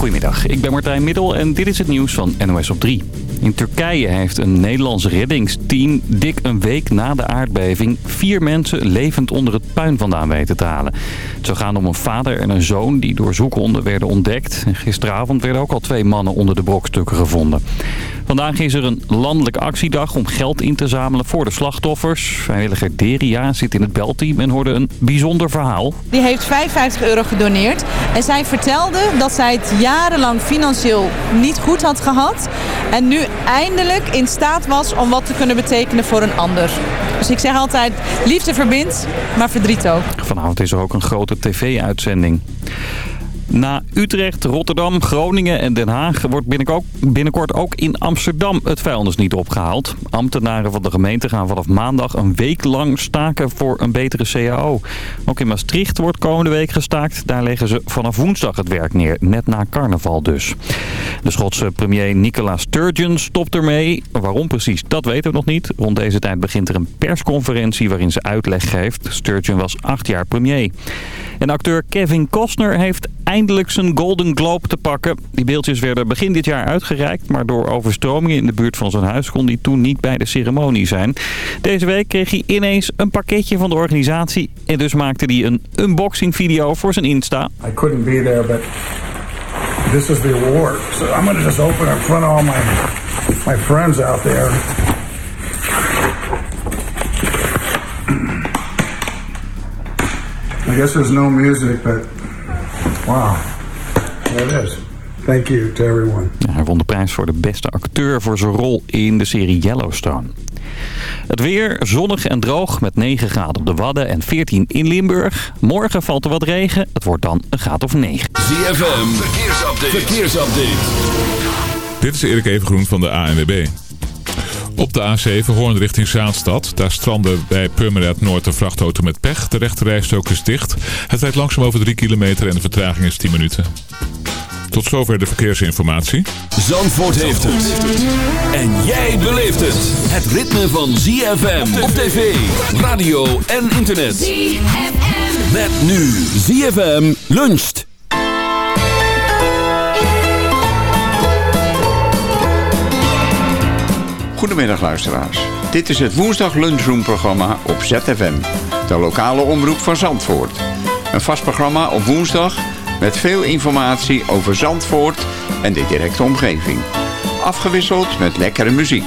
Goedemiddag, ik ben Martijn Middel en dit is het nieuws van NOS op 3. In Turkije heeft een Nederlands reddingsteam dik een week na de aardbeving vier mensen levend onder het puin vandaan weten te halen. Het zou gaan om een vader en een zoon die door zoekhonden werden ontdekt. Gisteravond werden ook al twee mannen onder de brokstukken gevonden. Vandaag is er een landelijke actiedag om geld in te zamelen voor de slachtoffers. Vrijwilliger Deria zit in het belteam en hoorde een bijzonder verhaal. Die heeft 55 euro gedoneerd. En zij vertelde dat zij het jarenlang financieel niet goed had gehad. En nu eindelijk in staat was om wat te kunnen betekenen voor een ander. Dus ik zeg altijd, liefde verbindt, maar verdriet ook. Vanavond is er ook een grote tv-uitzending. Na Utrecht, Rotterdam, Groningen en Den Haag wordt binnenkort ook in Amsterdam het vuilnis niet opgehaald. Ambtenaren van de gemeente gaan vanaf maandag een week lang staken voor een betere CAO. Ook in Maastricht wordt komende week gestaakt. Daar leggen ze vanaf woensdag het werk neer, net na carnaval dus. De Schotse premier Nicola Sturgeon stopt ermee. Waarom precies, dat weten we nog niet. Rond deze tijd begint er een persconferentie waarin ze uitleg geeft. Sturgeon was acht jaar premier. En acteur Kevin Costner heeft eindelijk zijn Golden Globe te pakken. Die beeldjes werden begin dit jaar uitgereikt, maar door overstromingen in de buurt van zijn huis kon hij toen niet bij de ceremonie zijn. Deze week kreeg hij ineens een pakketje van de organisatie en dus maakte hij een unboxing video voor zijn Insta. I couldn't be there, but this is the award. So I'm gonna just open it in all my, my friends out there. I guess there's no music, but wow, there it is. Thank you to everyone. Ja, hij won de prijs voor de beste acteur voor zijn rol in de serie Yellowstone. Het weer zonnig en droog met 9 graden op de Wadden en 14 in Limburg. Morgen valt er wat regen. Het wordt dan een graad of 9. ZFM, verkeersupdate. verkeersupdate. Dit is Erik Evengroen van de ANWB. Op de A7 Hoorn richting Zaanstad. Daar strandde bij Purmerend Noord een vrachtauto met pech. De rechterrijstrook is dicht. Het rijdt langzaam over 3 kilometer en de vertraging is 10 minuten. Tot zover de verkeersinformatie. Zandvoort heeft het. En jij beleeft het. Het ritme van ZFM op tv, radio en internet. ZFM. Met nu ZFM luncht. Goedemiddag luisteraars. Dit is het woensdag lunchroom programma op ZFM. De lokale omroep van Zandvoort. Een vast programma op woensdag met veel informatie over Zandvoort en de directe omgeving. Afgewisseld met lekkere muziek.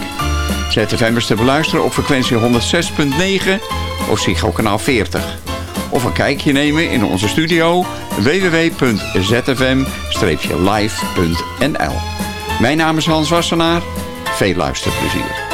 ZFM is te beluisteren op frequentie 106.9 of Psycho kanaal 40. Of een kijkje nemen in onze studio www.zfm-live.nl Mijn naam is Hans Wassenaar. Veel luisterplezier.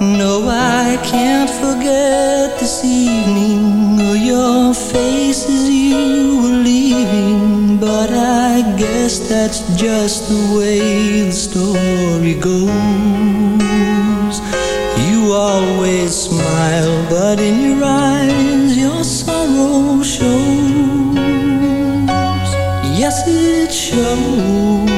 No, I can't forget this evening or your face as you were leaving. But I guess that's just the way the story goes. Always smile, but in your eyes your sorrow shows. Yes, it shows.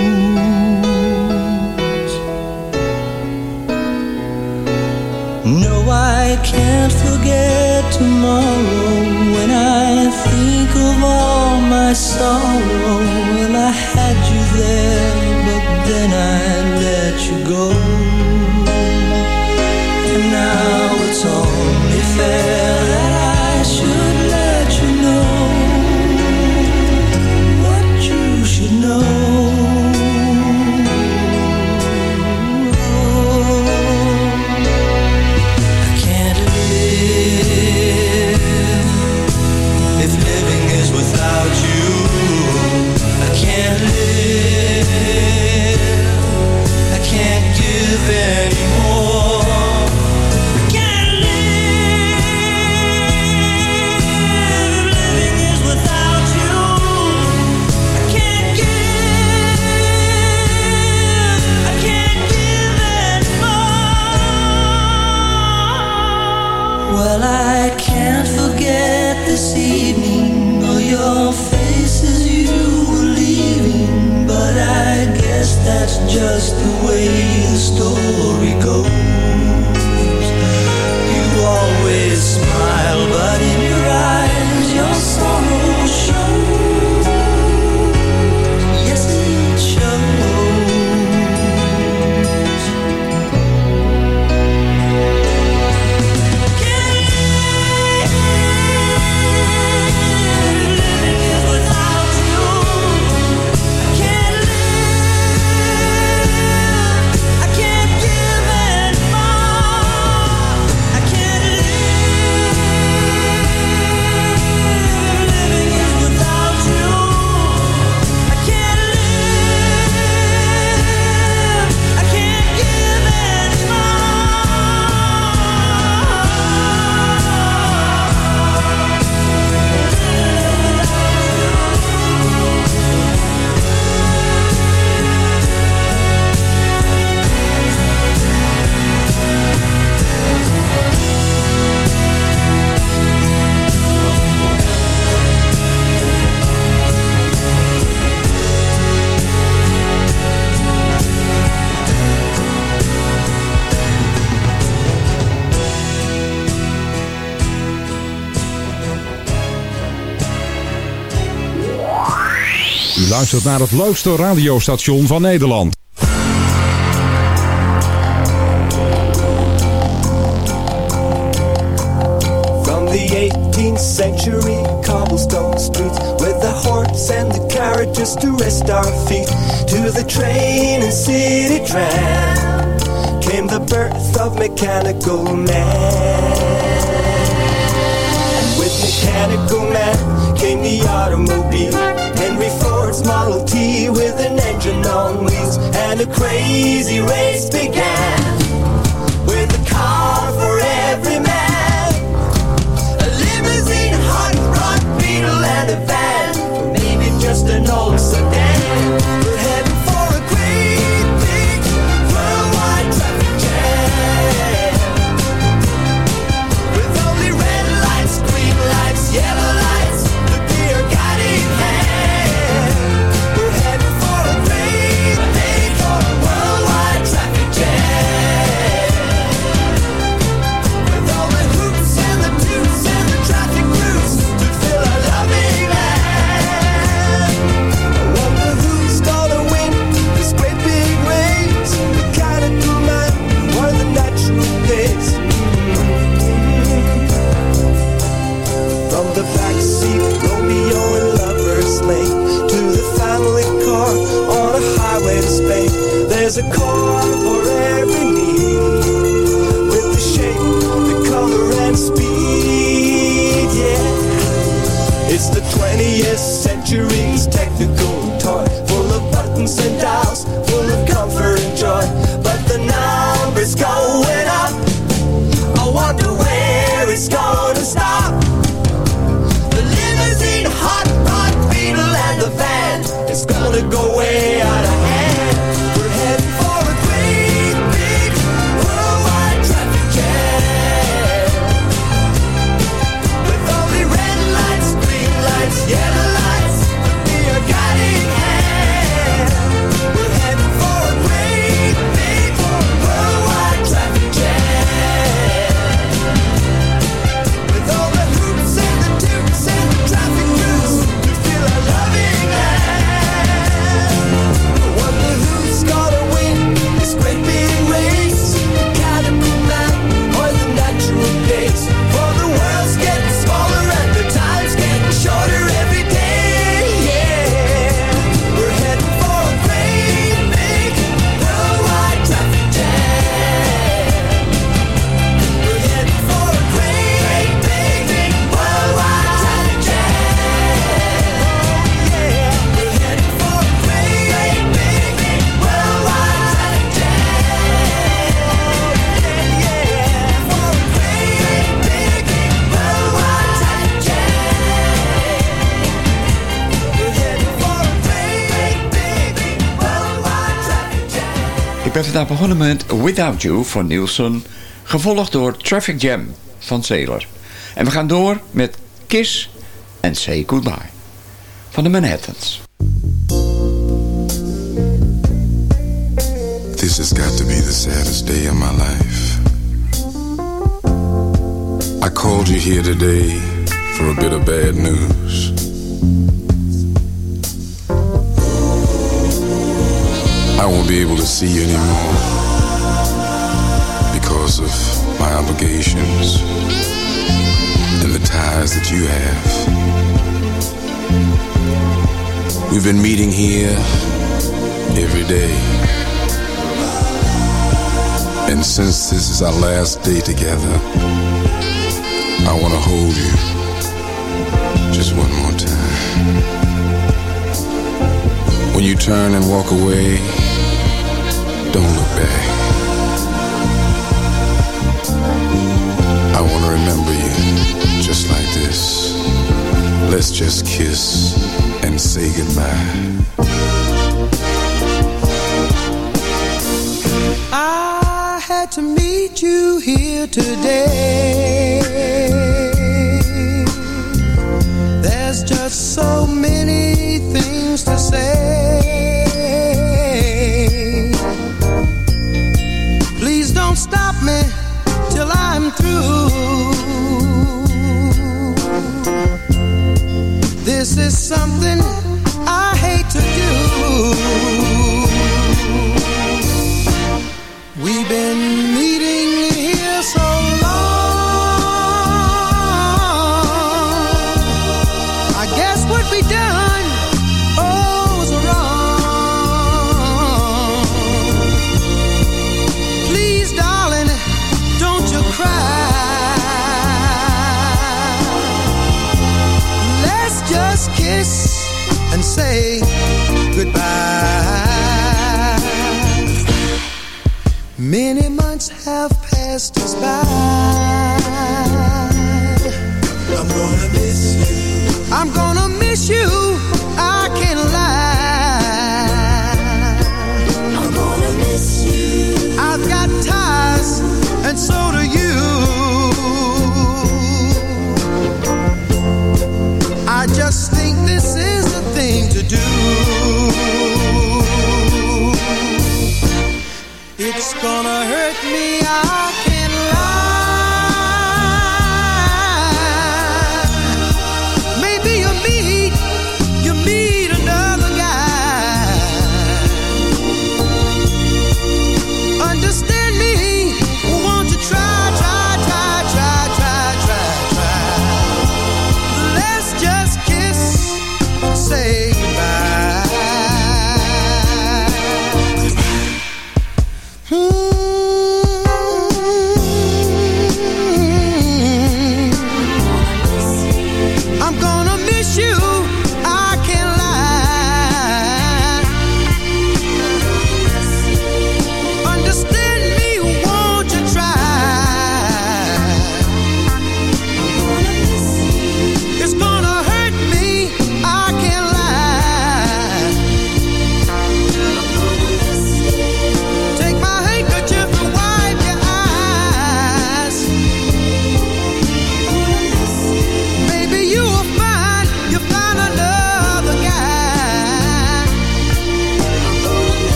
No, I can't forget tomorrow when I think of all my sorrow. Well, I had you there, but then I let you go. just the way luistert naar het leukste radiostation van Nederland. From the 18th century cobblestone streets With the horse and the carriages to rest our feet To the train and city tram Came the birth of mechanical man With mechanical man came the automobile Henry Ford's Model T with an engine on wheels, and a crazy race began. Rocket. Daar begonnen met Without You van Nielsen. Gevolgd door Traffic Jam van Sailor. En we gaan door met Kiss and Say Goodbye van de Manhattans. This has got to be the saddest day of my life. I called you here today for a bit of bad news. I won't be able to see you anymore because of my obligations and the ties that you have. We've been meeting here every day. And since this is our last day together, I want to hold you just one more time. When you turn and walk away, don't look back. I want to remember you just like this. Let's just kiss and say goodbye. I had to meet you here today. There's just so many things to say.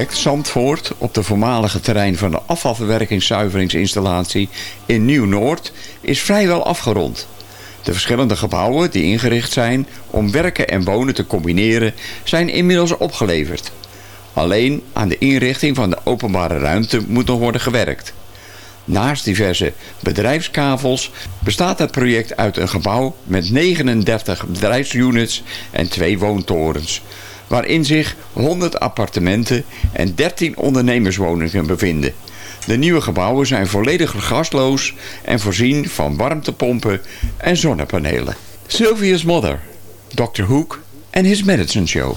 Nieuwbouwproject Zandvoort op de voormalige terrein van de afvalverwerkingszuiveringsinstallatie in Nieuw-Noord is vrijwel afgerond. De verschillende gebouwen die ingericht zijn om werken en wonen te combineren zijn inmiddels opgeleverd. Alleen aan de inrichting van de openbare ruimte moet nog worden gewerkt. Naast diverse bedrijfskavels bestaat het project uit een gebouw met 39 bedrijfsunits en twee woontorens, waarin zich 100 appartementen en 13 ondernemerswoningen bevinden. De nieuwe gebouwen zijn volledig gasloos en voorzien van warmtepompen en zonnepanelen. Sylvia's Mother, Dr. Hook en His Medicine Show.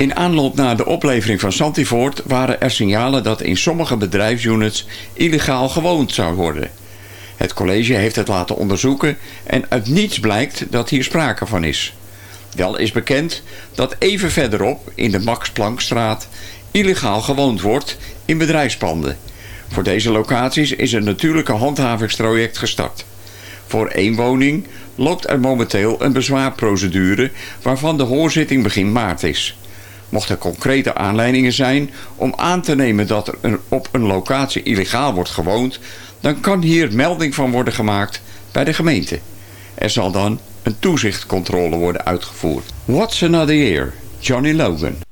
In aanloop naar de oplevering van Santivoort waren er signalen dat in sommige bedrijfsunits illegaal gewoond zou worden. Het college heeft het laten onderzoeken en uit niets blijkt dat hier sprake van is. Wel is bekend dat even verderop in de Max Planckstraat illegaal gewoond wordt in bedrijfspanden. Voor deze locaties is een natuurlijke handhavingstraject gestart. Voor één woning loopt er momenteel een bezwaarprocedure waarvan de hoorzitting begin maart is. Mocht er concrete aanleidingen zijn om aan te nemen dat er op een locatie illegaal wordt gewoond, dan kan hier melding van worden gemaakt bij de gemeente. Er zal dan een toezichtcontrole worden uitgevoerd. What's Another Year? Johnny Logan.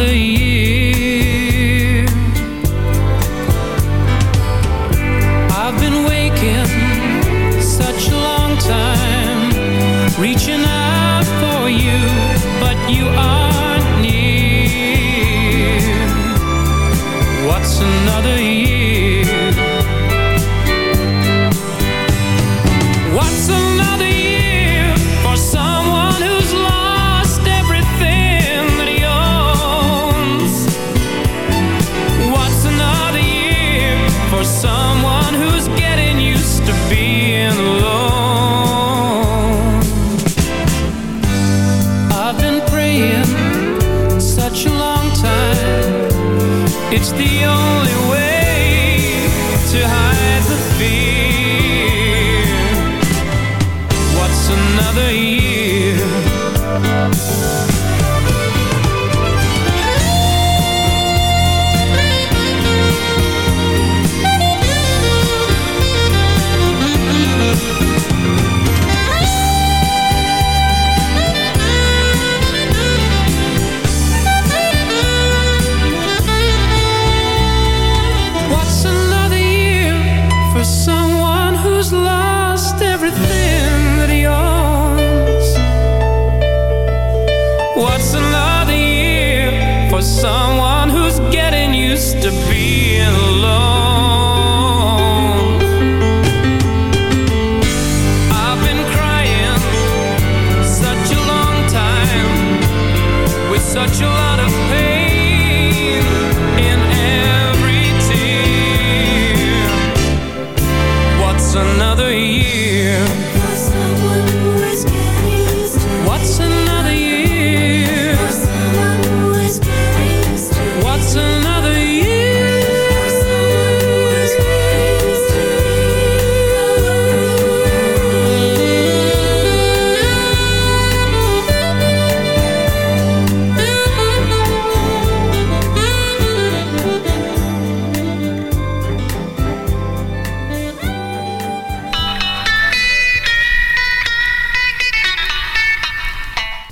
Another year?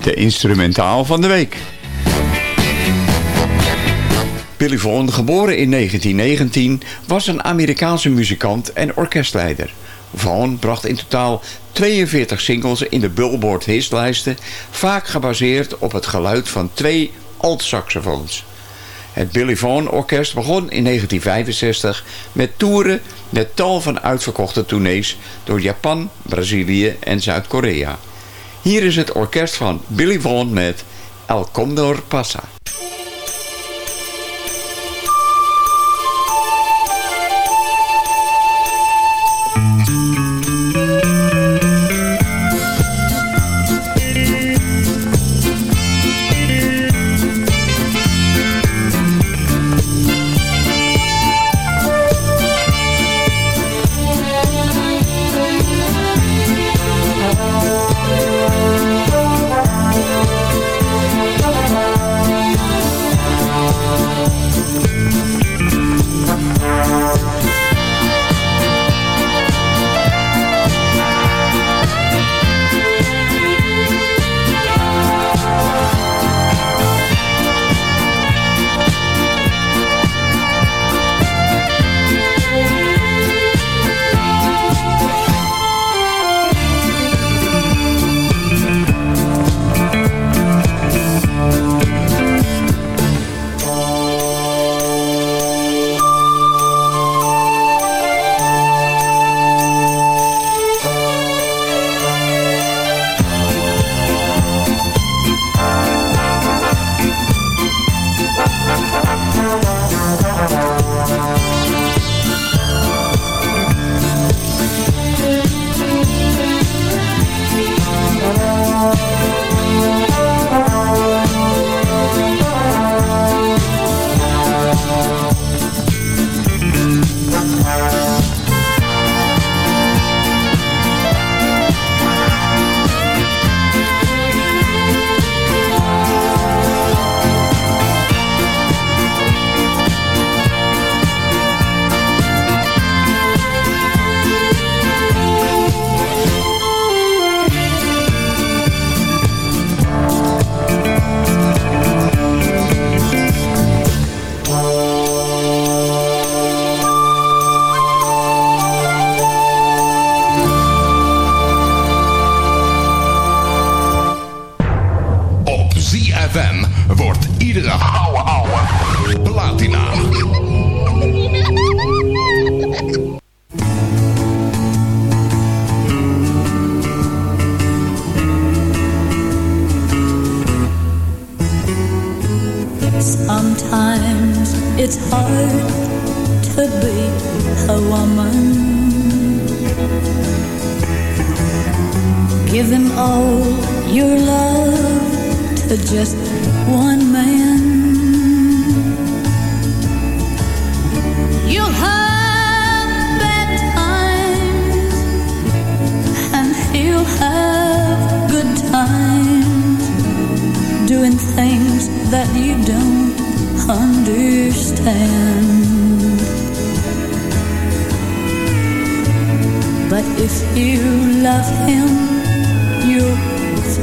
De instrumentaal van de week. Billy Vaughan, geboren in 1919, was een Amerikaanse muzikant en orkestleider. Vaughan bracht in totaal 42 singles in de Billboard hitlijsten, vaak gebaseerd op het geluid van twee alt-saxofoons. Het Billy Vaughan Orkest begon in 1965 met toeren met tal van uitverkochte tournees door Japan, Brazilië en Zuid-Korea. Hier is het orkest van Billy Vaughan met El Condor Pasa.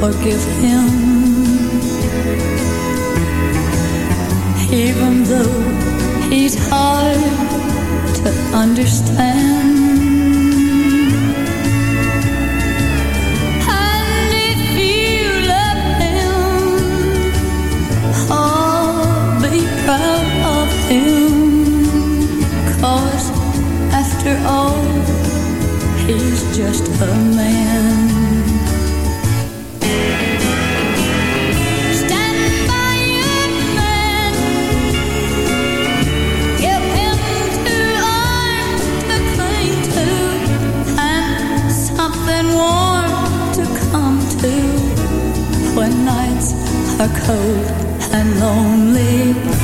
forgive him. Even though he's hard to understand. And if you love him, oh, be proud of him. Cause after all, he's just a man. cold and lonely.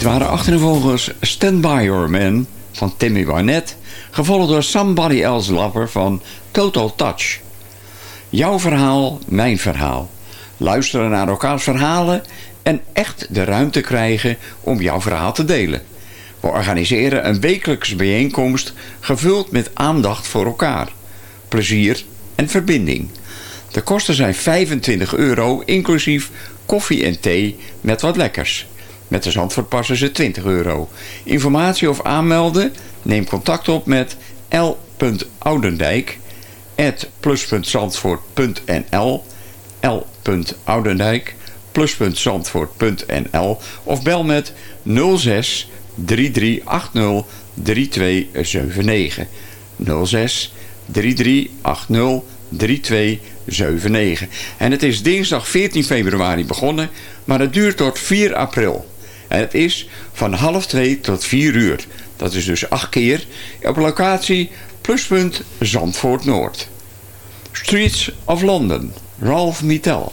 Dit waren achtereenvolgens Stand By Your Man van Timmy Barnett, gevolgd door Somebody Else Lover van Total Touch. Jouw verhaal, mijn verhaal. Luisteren naar elkaars verhalen en echt de ruimte krijgen om jouw verhaal te delen. We organiseren een wekelijkse bijeenkomst gevuld met aandacht voor elkaar, plezier en verbinding. De kosten zijn 25 euro inclusief koffie en thee met wat lekkers. Met de Zandvoort ze 20 euro. Informatie of aanmelden? Neem contact op met l.oudendijk plus.zandvoort.nl l.oudendijk plus.zandvoort.nl of bel met 06 3380 3279 06 3380 3279 en het is dinsdag 14 februari begonnen maar het duurt tot 4 april en het is van half 2 tot 4 uur. Dat is dus 8 keer. Op locatie pluspunt Zandvoort Noord. Streets of London. Ralph Mittel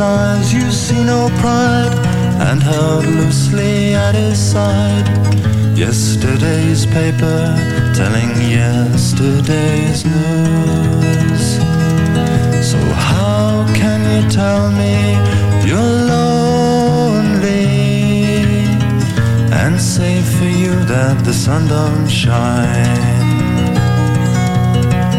eyes you see no pride and held loosely at his side. Yesterday's paper telling yesterday's news. So how can you tell me you're lonely and say for you that the sun don't shine?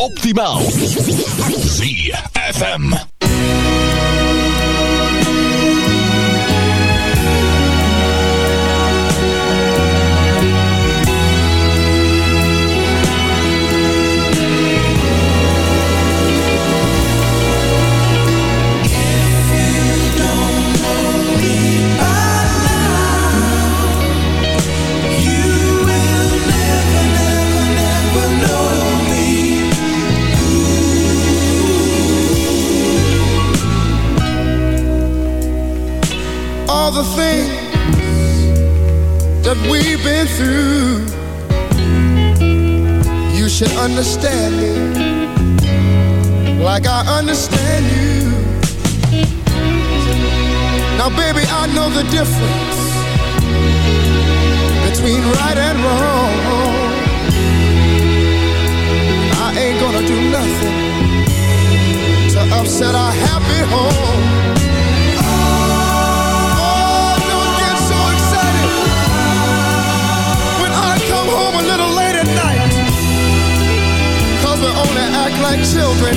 Optimaal. ZFM. Difference between right and wrong. I ain't gonna do nothing to upset our happy home. Oh, don't get so excited when I come home a little late at night Cause we only act like children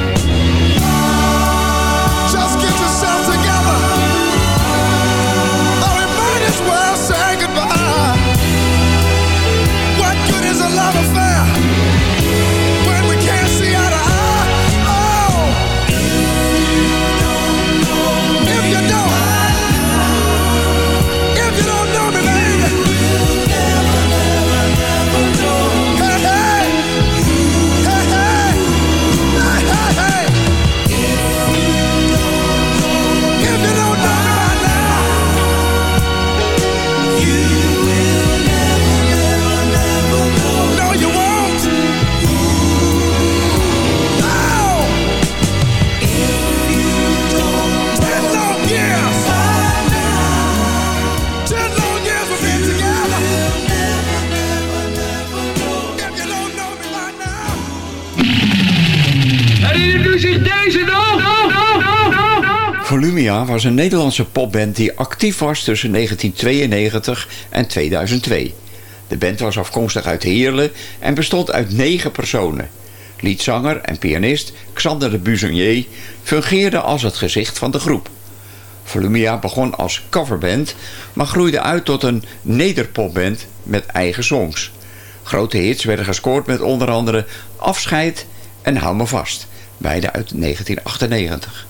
Volumia was een Nederlandse popband die actief was tussen 1992 en 2002. De band was afkomstig uit Heerlen en bestond uit negen personen. Liedzanger en pianist Xander de Buzonier fungeerde als het gezicht van de groep. Volumia begon als coverband, maar groeide uit tot een nederpopband met eigen songs. Grote hits werden gescoord met onder andere Afscheid en Hou me vast, beide uit 1998.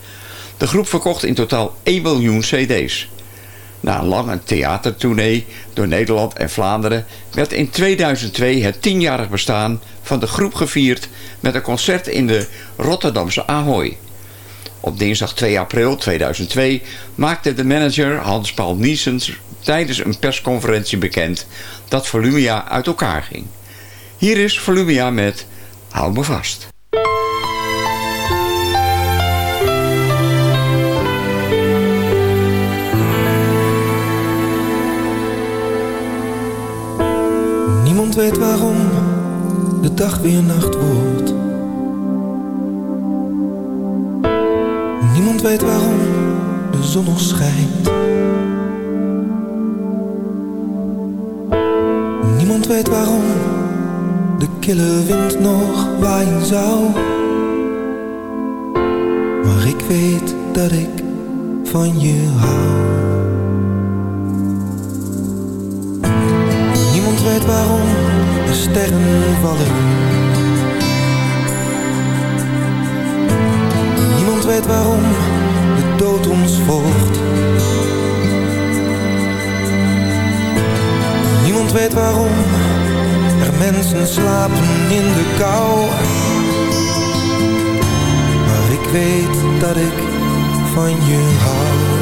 De groep verkocht in totaal 1 miljoen cd's. Na een lange theatertournee door Nederland en Vlaanderen werd in 2002 het tienjarig bestaan van de groep gevierd met een concert in de Rotterdamse Ahoy. Op dinsdag 2 april 2002 maakte de manager Hans-Paul Niesens tijdens een persconferentie bekend dat Volumia uit elkaar ging. Hier is Volumia met Hou me vast. Niemand weet waarom de dag weer nacht wordt. Niemand weet waarom zon nog schijnt. Niemand weet waarom de kille wind nog waaien zou. Maar ik weet dat ik van je hou. Weet waarom de sterren vallen. Niemand weet waarom de dood ons volgt. Niemand weet waarom er mensen slapen in de kou. Maar ik weet dat ik van je hou.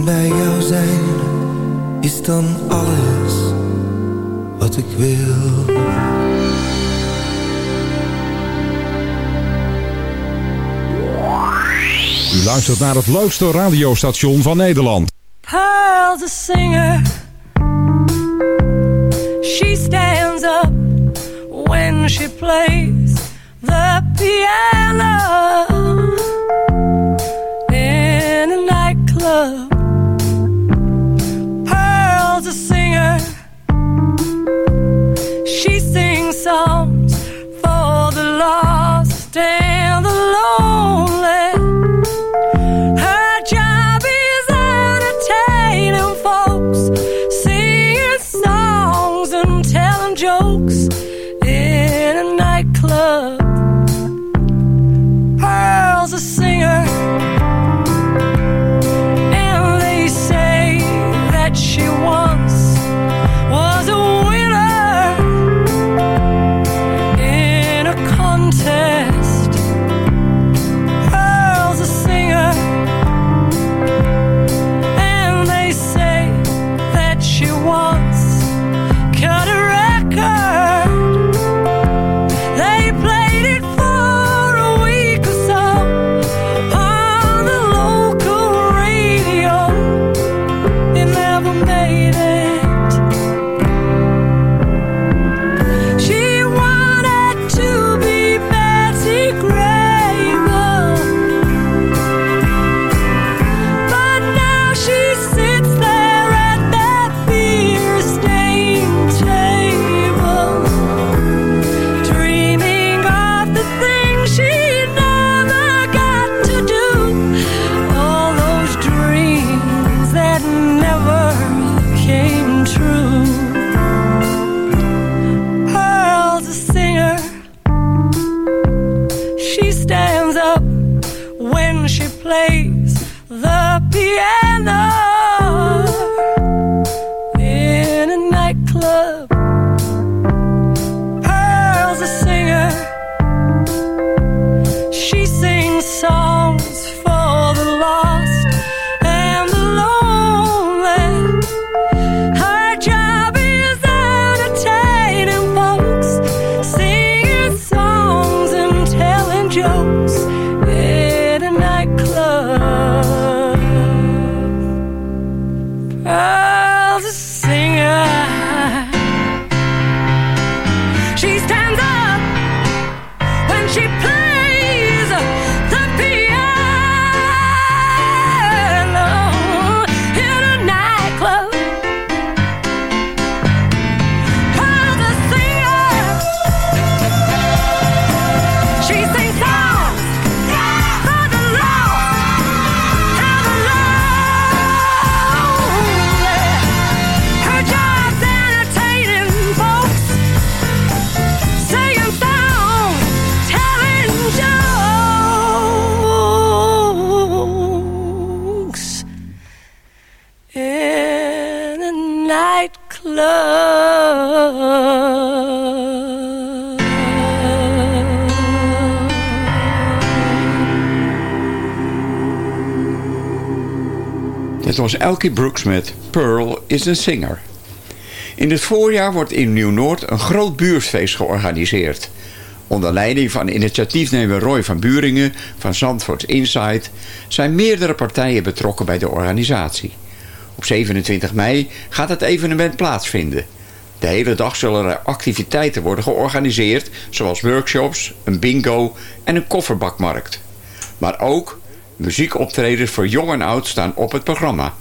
En bij jou zijn is dan alles wat ik wil. U luistert naar het leukste radiostation van Nederland. Pearl's a singer. She stands up when she plays the piano Dit was Elkie Brooks met Pearl is a Singer. In het voorjaar wordt in Nieuw-Noord een groot buurtfeest georganiseerd. Onder leiding van initiatiefnemer Roy van Buringen van Zandvoort Insight... zijn meerdere partijen betrokken bij de organisatie. Op 27 mei gaat het evenement plaatsvinden. De hele dag zullen er activiteiten worden georganiseerd... zoals workshops, een bingo en een kofferbakmarkt. Maar ook muziekoptredens voor jong en oud staan op het programma.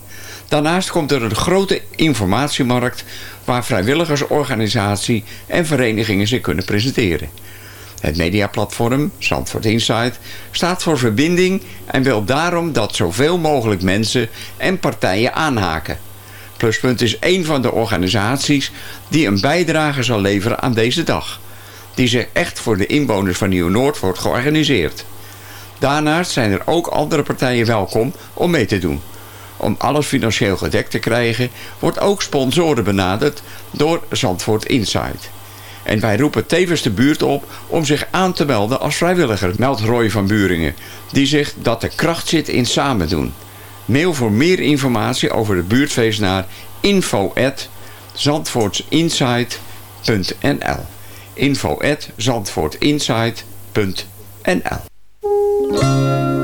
Daarnaast komt er een grote informatiemarkt... waar vrijwilligersorganisatie en verenigingen zich kunnen presenteren. Het mediaplatform, Zandvoort Insight, staat voor verbinding... en wil daarom dat zoveel mogelijk mensen en partijen aanhaken. Pluspunt is één van de organisaties die een bijdrage zal leveren aan deze dag. Die zich echt voor de inwoners van Nieuw-Noord wordt georganiseerd. Daarnaast zijn er ook andere partijen welkom om mee te doen. Om alles financieel gedekt te krijgen, wordt ook sponsoren benaderd door Zandvoort Insight. En wij roepen tevens de buurt op om zich aan te melden als vrijwilliger, meldt Roy van Buringen. Die zegt dat de kracht zit in samen doen. Mail voor meer informatie over het buurtfeest naar info zandvoortsinsight.nl info zandvoortinsight.nl When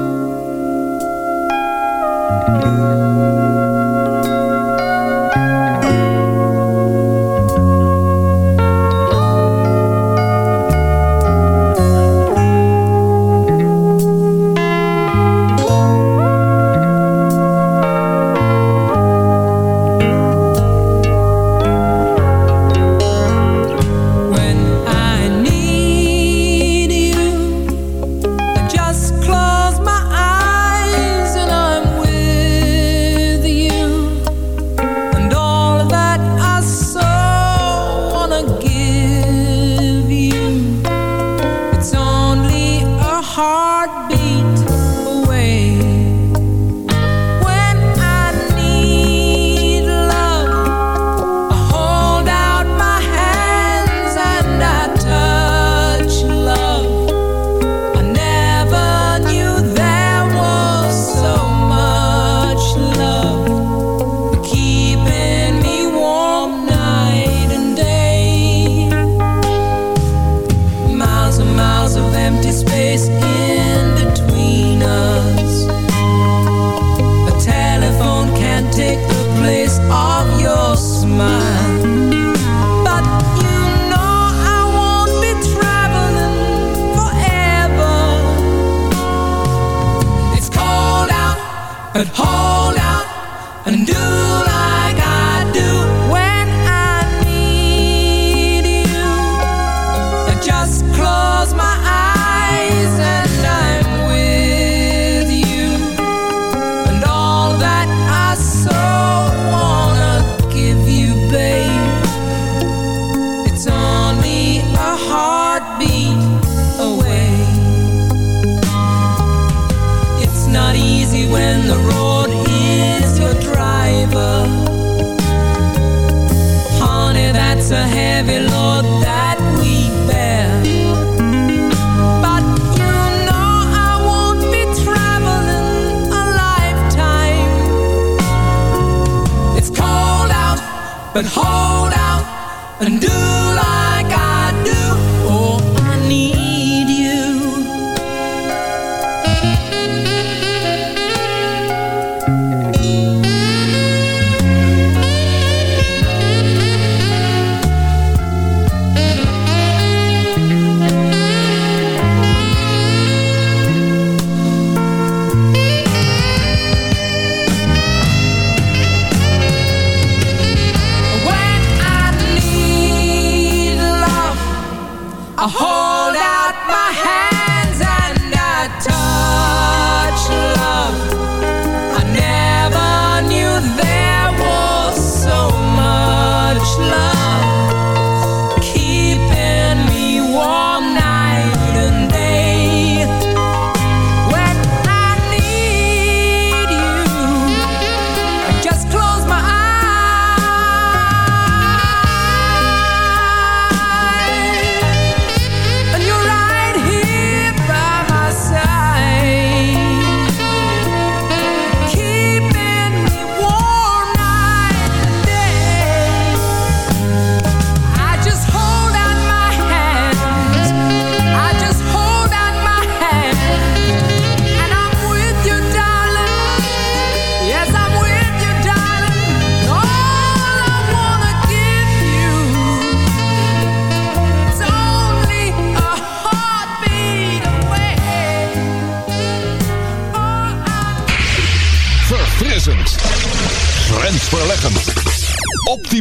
but hold out and do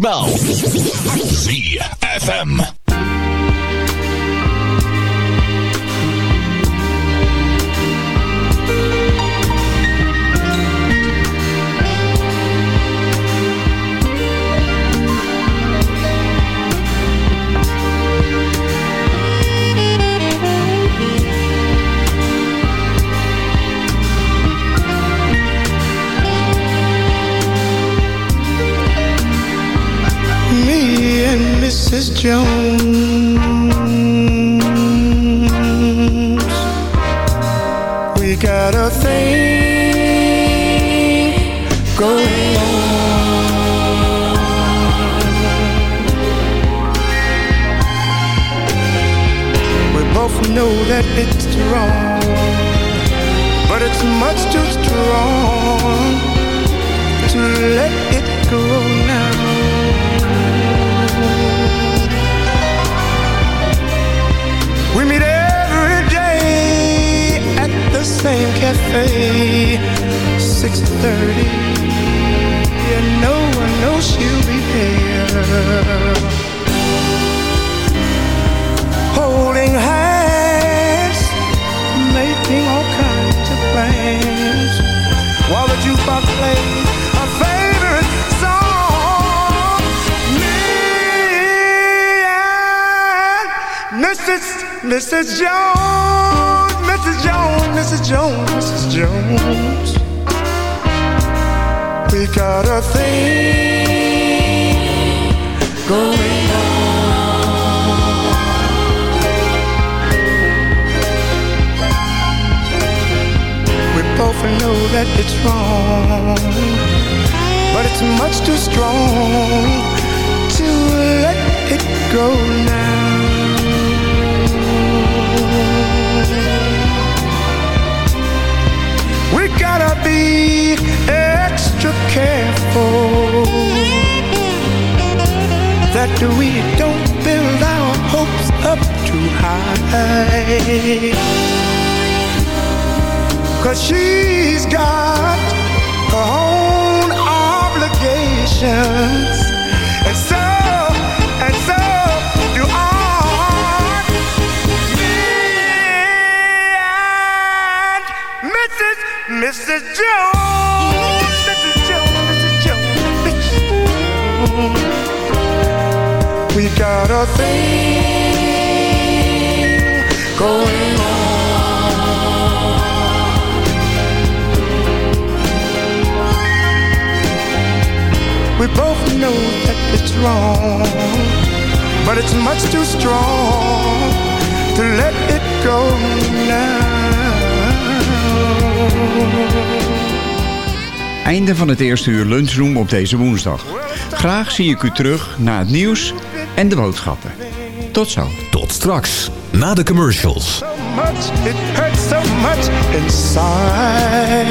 Optimaal. ZFM. Much too strong to let it go now. We gotta be extra careful that we don't build our hopes up too high. Cause she's got her obligations. And so, and so do I. Mrs. Mrs. Jones, Mrs. Jones, Mrs. Jones, Mrs. Jones. We got a thing going on. We both know that it's wrong, but it's much too strong to let it go now. Einde van het eerste uur lunchroom op deze woensdag. Graag zie ik u terug na het nieuws en de boodschappen. Tot zo. Tot straks, na de commercials. much, it hurts so much inside.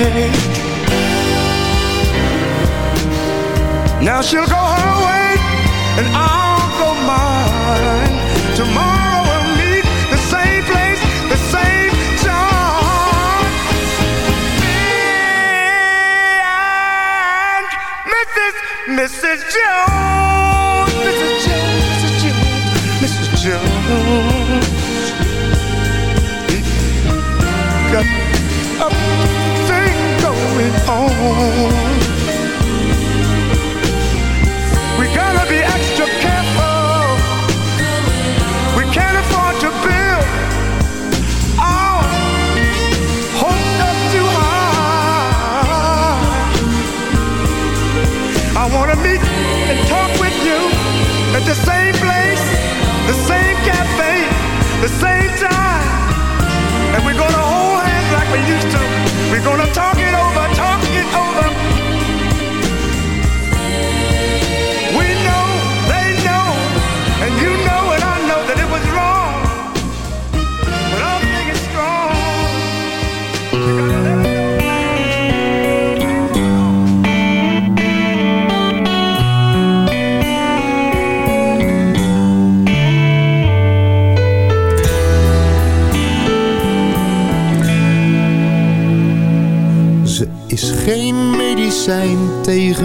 Now she'll go her way and I'll go mine. Tomorrow we'll meet the same place, the same time. Me and Mrs. Mrs. Jones, Mrs. Jones, Mrs. Jones, Mrs. Jones.